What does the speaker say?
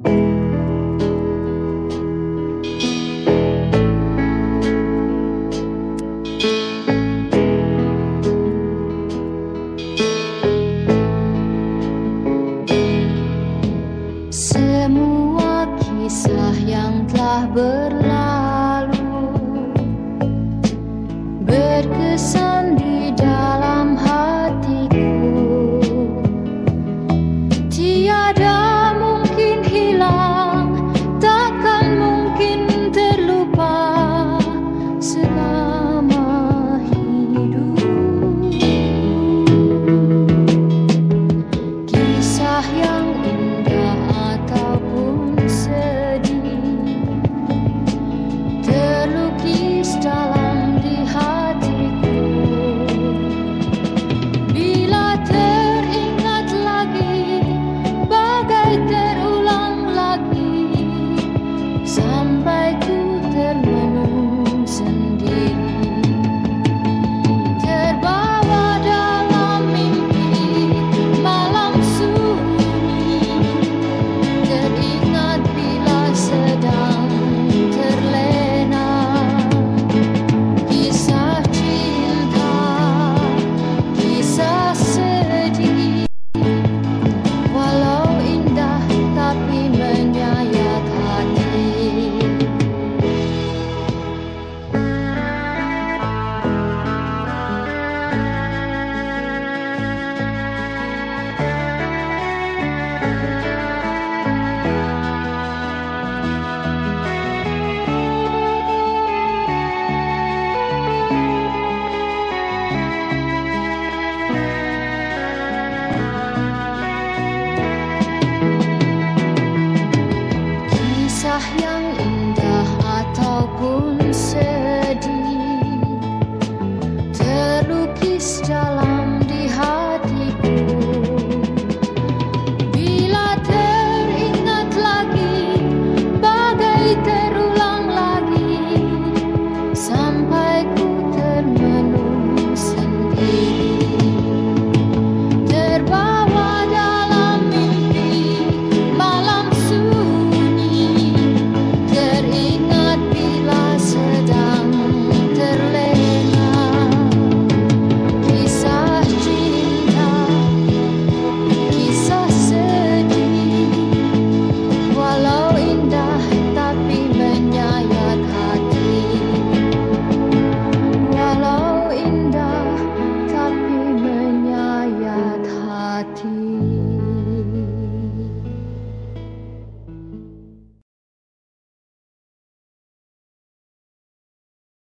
Semua kisah yang telah berlalu berkesan kisah yang indah ataupun sedih? Terlukis dalam